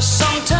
sometimes